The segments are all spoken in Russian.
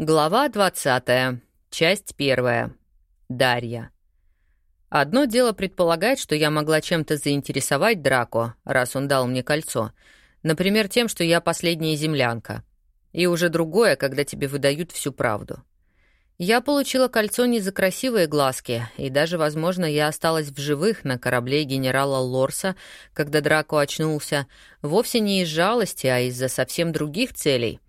Глава 20. Часть 1. Дарья. Одно дело предполагать, что я могла чем-то заинтересовать Драко, раз он дал мне кольцо. Например, тем, что я последняя землянка. И уже другое, когда тебе выдают всю правду. Я получила кольцо не за красивые глазки, и даже, возможно, я осталась в живых на корабле генерала Лорса, когда Драко очнулся, вовсе не из жалости, а из-за совсем других целей —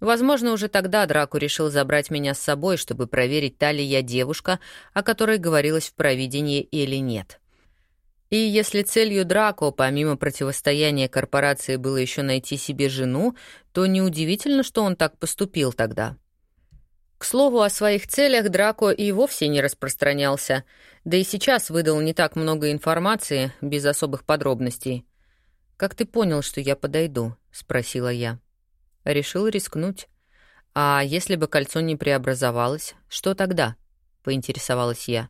Возможно, уже тогда Драку решил забрать меня с собой, чтобы проверить, та ли я девушка, о которой говорилось в провидении или нет. И если целью Драко, помимо противостояния корпорации, было еще найти себе жену, то неудивительно, что он так поступил тогда. К слову, о своих целях Драко и вовсе не распространялся, да и сейчас выдал не так много информации, без особых подробностей. «Как ты понял, что я подойду?» — спросила я. Решил рискнуть. А если бы кольцо не преобразовалось, что тогда? Поинтересовалась я.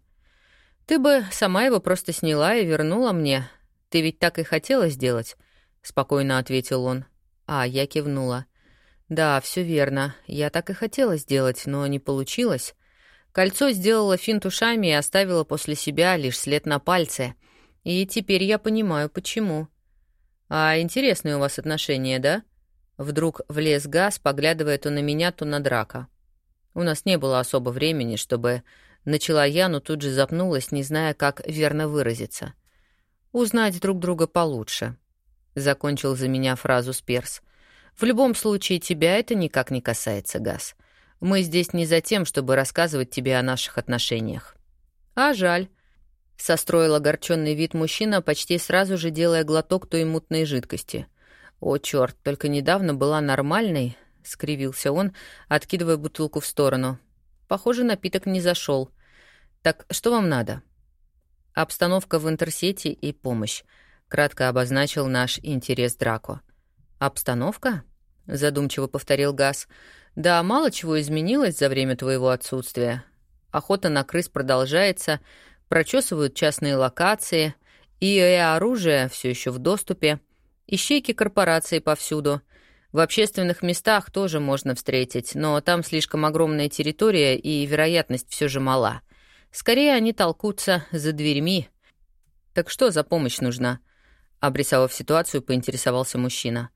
Ты бы сама его просто сняла и вернула мне. Ты ведь так и хотела сделать, спокойно ответил он. А я кивнула. Да, все верно. Я так и хотела сделать, но не получилось. Кольцо сделало финт ушами и оставило после себя лишь след на пальце. И теперь я понимаю, почему. А интересные у вас отношения, да? Вдруг влез газ, поглядывая то на меня, то на драка. У нас не было особо времени, чтобы... Начала я, но тут же запнулась, не зная, как верно выразиться. «Узнать друг друга получше», — закончил за меня фразу Сперс. «В любом случае, тебя это никак не касается, Газ. Мы здесь не за тем, чтобы рассказывать тебе о наших отношениях». «А жаль», — состроил огорченный вид мужчина, почти сразу же делая глоток той мутной жидкости — «О, черт, только недавно была нормальной», — скривился он, откидывая бутылку в сторону. «Похоже, напиток не зашел. Так что вам надо?» «Обстановка в интерсете и помощь», — кратко обозначил наш интерес Драко. «Обстановка?» — задумчиво повторил Газ. «Да, мало чего изменилось за время твоего отсутствия. Охота на крыс продолжается, прочесывают частные локации, и оружие все еще в доступе». Ищейки корпорации повсюду. В общественных местах тоже можно встретить, но там слишком огромная территория, и вероятность все же мала. Скорее они толкутся за дверьми. «Так что за помощь нужна?» Обрисовав ситуацию, поинтересовался мужчина.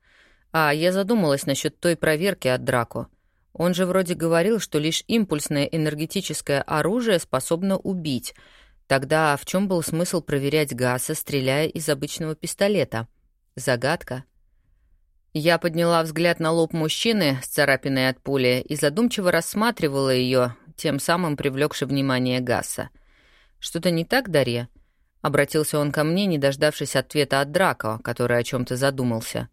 «А я задумалась насчет той проверки от Драко. Он же вроде говорил, что лишь импульсное энергетическое оружие способно убить. Тогда в чем был смысл проверять Гаса, стреляя из обычного пистолета?» Загадка. Я подняла взгляд на лоб мужчины с царапиной от пули и задумчиво рассматривала ее, тем самым привлекши внимание Гасса. «Что-то не так, Дарья?» Обратился он ко мне, не дождавшись ответа от Драко, который о чем то задумался.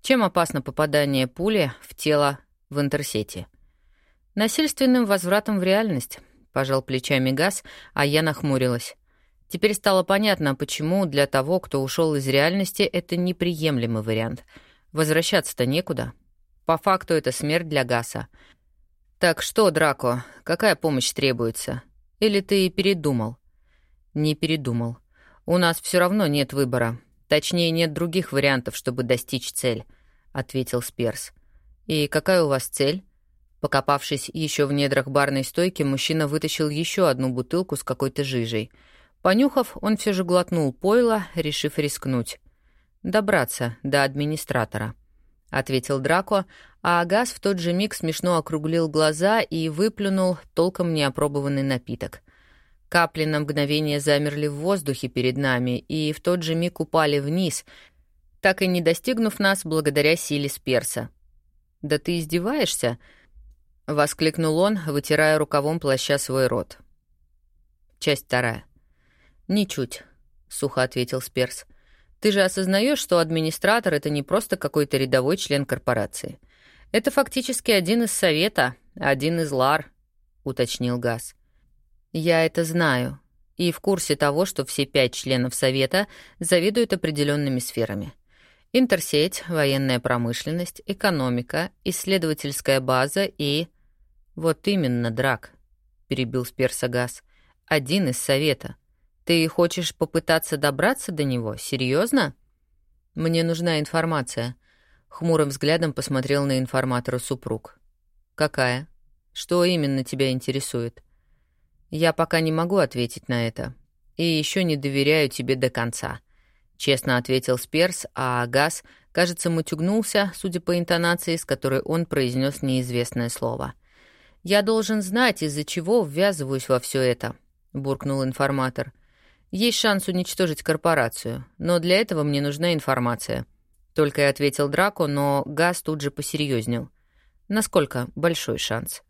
«Чем опасно попадание пули в тело в интерсете?» «Насильственным возвратом в реальность», — пожал плечами Гас, а я нахмурилась. Теперь стало понятно, почему для того, кто ушел из реальности, это неприемлемый вариант. Возвращаться-то некуда. По факту это смерть для Гаса. «Так что, Драко, какая помощь требуется? Или ты передумал?» «Не передумал. У нас все равно нет выбора. Точнее, нет других вариантов, чтобы достичь цель», — ответил Сперс. «И какая у вас цель?» Покопавшись еще в недрах барной стойки, мужчина вытащил еще одну бутылку с какой-то жижей — Понюхав, он все же глотнул пойло, решив рискнуть. «Добраться до администратора», — ответил Драко, а Агас в тот же миг смешно округлил глаза и выплюнул толком неопробованный напиток. Капли на мгновение замерли в воздухе перед нами и в тот же миг упали вниз, так и не достигнув нас благодаря силе сперса. «Да ты издеваешься?» — воскликнул он, вытирая рукавом плаща свой рот. Часть вторая. «Ничуть», — сухо ответил Сперс. «Ты же осознаешь, что администратор — это не просто какой-то рядовой член корпорации. Это фактически один из совета, один из лар», — уточнил Газ. «Я это знаю и в курсе того, что все пять членов совета заведуют определенными сферами. Интерсеть, военная промышленность, экономика, исследовательская база и... Вот именно, Драк, перебил Сперса Газ. Один из совета. Ты хочешь попытаться добраться до него? Серьезно? Мне нужна информация. Хмурым взглядом посмотрел на информатора супруг. Какая? Что именно тебя интересует? Я пока не могу ответить на это. И еще не доверяю тебе до конца. Честно ответил Сперс, а Газ, кажется, мутюгнулся, судя по интонации, с которой он произнес неизвестное слово. «Я должен знать, из-за чего ввязываюсь во все это», — буркнул информатор. «Есть шанс уничтожить корпорацию, но для этого мне нужна информация». Только и ответил Драко, но Газ тут же посерьезнел. «Насколько большой шанс?»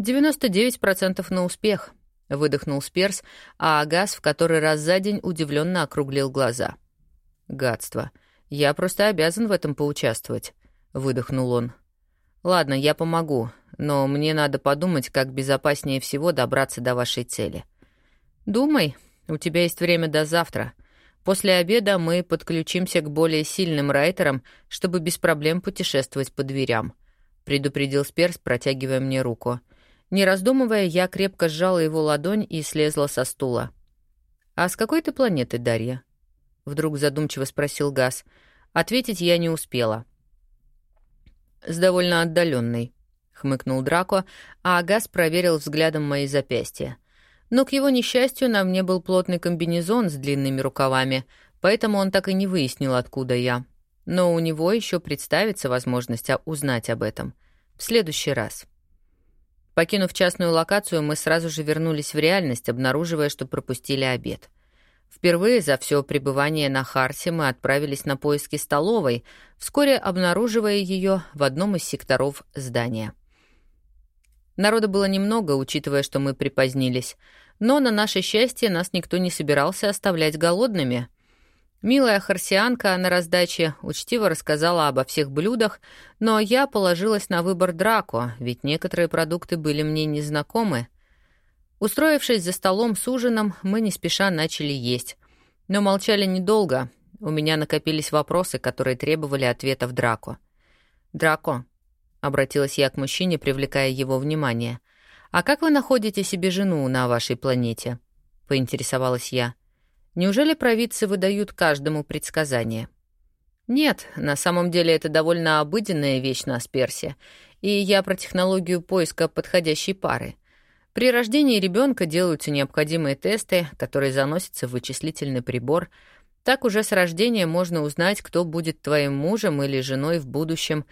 «99% на успех», — выдохнул Сперс, а Газ в который раз за день удивленно округлил глаза. «Гадство. Я просто обязан в этом поучаствовать», — выдохнул он. «Ладно, я помогу, но мне надо подумать, как безопаснее всего добраться до вашей цели». «Думай, у тебя есть время до завтра. После обеда мы подключимся к более сильным райтерам, чтобы без проблем путешествовать по дверям», — предупредил Сперс, протягивая мне руку. Не раздумывая, я крепко сжала его ладонь и слезла со стула. «А с какой ты планеты, Дарья?» — вдруг задумчиво спросил Газ. Ответить я не успела. «С довольно отдаленной, хмыкнул Драко, а Газ проверил взглядом мои запястья. Но, к его несчастью, на мне был плотный комбинезон с длинными рукавами, поэтому он так и не выяснил, откуда я. Но у него еще представится возможность узнать об этом. В следующий раз. Покинув частную локацию, мы сразу же вернулись в реальность, обнаруживая, что пропустили обед. Впервые за все пребывание на Харсе мы отправились на поиски столовой, вскоре обнаруживая ее в одном из секторов здания. Народа было немного, учитывая, что мы припозднились, но на наше счастье нас никто не собирался оставлять голодными. Милая харсианка на раздаче учтиво рассказала обо всех блюдах, но я положилась на выбор Драко, ведь некоторые продукты были мне незнакомы. Устроившись за столом с ужином, мы не спеша начали есть. Но молчали недолго. У меня накопились вопросы, которые требовали ответов Драко. «Драко», — обратилась я к мужчине, привлекая его внимание, «а как вы находите себе жену на вашей планете?» — поинтересовалась я. «Неужели провидцы выдают каждому предсказание?» «Нет, на самом деле это довольно обыденная вещь на Асперсе, и я про технологию поиска подходящей пары — при рождении ребенка делаются необходимые тесты, которые заносятся в вычислительный прибор. Так уже с рождения можно узнать, кто будет твоим мужем или женой в будущем.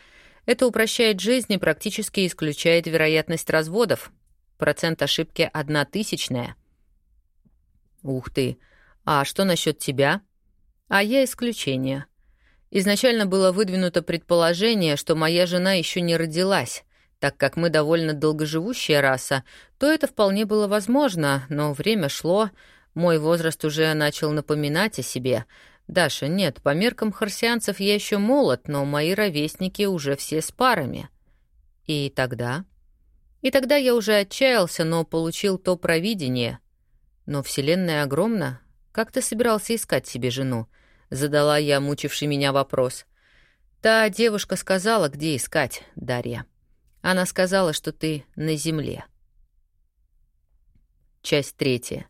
Это упрощает жизнь и практически исключает вероятность разводов. Процент ошибки одна тысячная. Ух ты! А что насчет тебя? А я исключение. Изначально было выдвинуто предположение, что моя жена еще не родилась. Так как мы довольно долгоживущая раса, то это вполне было возможно, но время шло, мой возраст уже начал напоминать о себе. Даша, нет, по меркам харсианцев я еще молод, но мои ровесники уже все с парами. И тогда? И тогда я уже отчаялся, но получил то провидение. Но Вселенная огромна. Как ты собирался искать себе жену? Задала я мучивший меня вопрос. Та девушка сказала, где искать, Дарья. Она сказала, что ты на земле. Часть третья.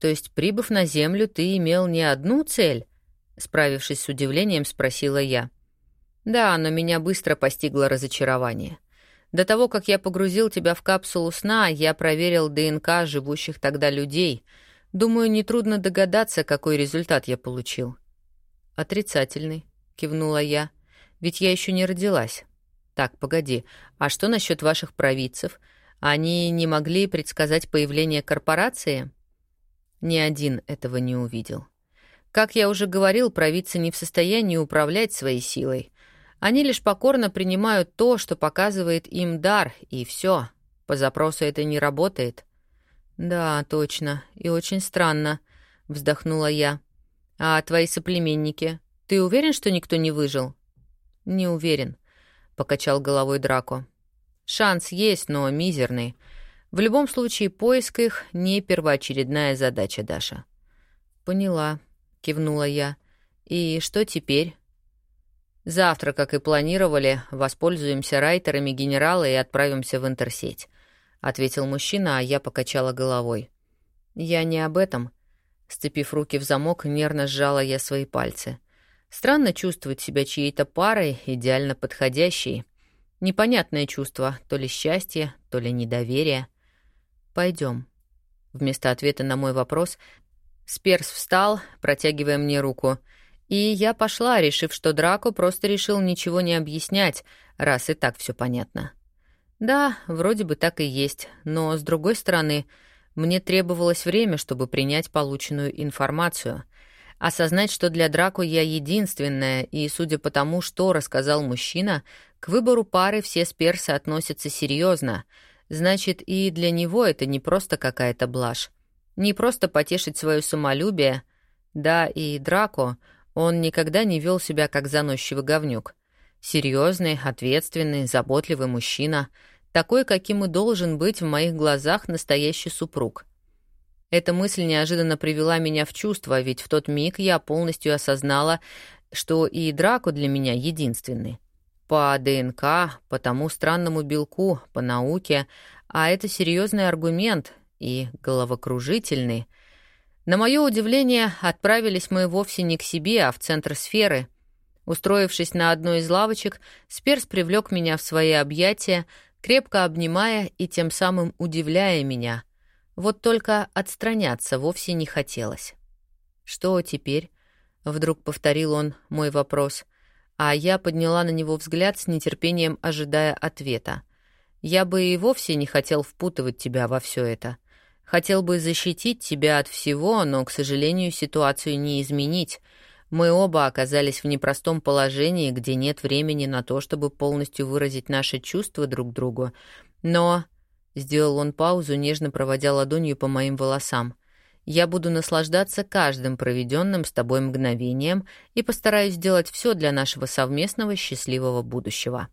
То есть, прибыв на землю, ты имел не одну цель? Справившись с удивлением, спросила я. Да, но меня быстро постигло разочарование. До того, как я погрузил тебя в капсулу сна, я проверил ДНК живущих тогда людей. Думаю, нетрудно догадаться, какой результат я получил. Отрицательный, кивнула я. Ведь я еще не родилась. Так, погоди, а что насчет ваших провидцев? Они не могли предсказать появление корпорации? Ни один этого не увидел. Как я уже говорил, провидцы не в состоянии управлять своей силой. Они лишь покорно принимают то, что показывает им дар, и все. По запросу это не работает. Да, точно, и очень странно, вздохнула я. А твои соплеменники? Ты уверен, что никто не выжил? Не уверен. — покачал головой Драко. «Шанс есть, но мизерный. В любом случае, поиск их — не первоочередная задача, Даша». «Поняла», — кивнула я. «И что теперь?» «Завтра, как и планировали, воспользуемся райтерами генерала и отправимся в интерсеть», — ответил мужчина, а я покачала головой. «Я не об этом». Сцепив руки в замок, нервно сжала я свои пальцы. Странно чувствовать себя чьей-то парой, идеально подходящей. Непонятное чувство, то ли счастье, то ли недоверие. Пойдем. Вместо ответа на мой вопрос Сперс встал, протягивая мне руку, и я пошла, решив, что Драко просто решил ничего не объяснять, раз и так все понятно. Да, вроде бы так и есть, но, с другой стороны, мне требовалось время, чтобы принять полученную информацию, осознать, что для Драко я единственная, и, судя по тому, что рассказал мужчина, к выбору пары все сперсы относятся серьезно, значит, и для него это не просто какая-то блажь, не просто потешить свое самолюбие. Да, и Драко, он никогда не вел себя как заносчивый говнюк. Серьезный, ответственный, заботливый мужчина, такой, каким и должен быть в моих глазах настоящий супруг. Эта мысль неожиданно привела меня в чувство, ведь в тот миг я полностью осознала, что и Драко для меня единственный. По ДНК, по тому странному белку, по науке, а это серьезный аргумент и головокружительный. На мое удивление, отправились мы вовсе не к себе, а в центр сферы — Устроившись на одной из лавочек, Сперс привлек меня в свои объятия, крепко обнимая и тем самым удивляя меня. Вот только отстраняться вовсе не хотелось. «Что теперь?» — вдруг повторил он мой вопрос, а я подняла на него взгляд с нетерпением, ожидая ответа. «Я бы и вовсе не хотел впутывать тебя во все это. Хотел бы защитить тебя от всего, но, к сожалению, ситуацию не изменить». Мы оба оказались в непростом положении, где нет времени на то, чтобы полностью выразить наши чувства друг другу. Но... Сделал он паузу, нежно проводя ладонью по моим волосам. «Я буду наслаждаться каждым проведенным с тобой мгновением и постараюсь сделать все для нашего совместного счастливого будущего»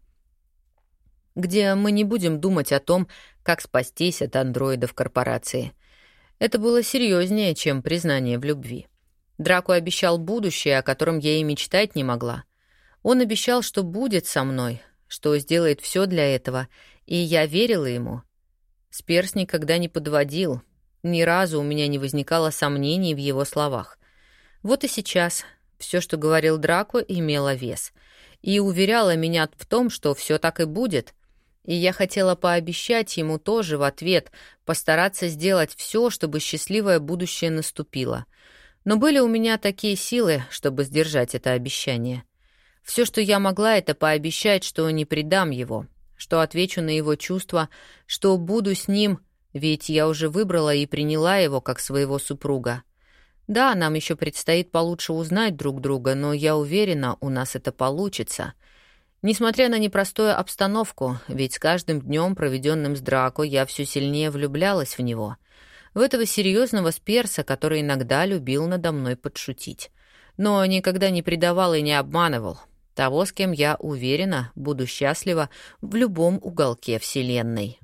где мы не будем думать о том, как спастись от андроидов корпорации. Это было серьезнее, чем признание в любви. Драко обещал будущее, о котором я и мечтать не могла. Он обещал, что будет со мной, что сделает все для этого, и я верила ему. Сперс никогда не подводил, ни разу у меня не возникало сомнений в его словах. Вот и сейчас все, что говорил Драко, имело вес. И уверяла меня в том, что все так и будет. И я хотела пообещать ему тоже в ответ, постараться сделать все, чтобы счастливое будущее наступило — но были у меня такие силы, чтобы сдержать это обещание. Все, что я могла, это пообещать, что не предам его, что отвечу на его чувства, что буду с ним, ведь я уже выбрала и приняла его как своего супруга. Да, нам еще предстоит получше узнать друг друга, но я уверена, у нас это получится. Несмотря на непростую обстановку, ведь с каждым днем, проведенным с Драко, я все сильнее влюблялась в него — в этого серьезного сперса, который иногда любил надо мной подшутить. Но никогда не предавал и не обманывал. Того, с кем я уверена, буду счастлива в любом уголке Вселенной.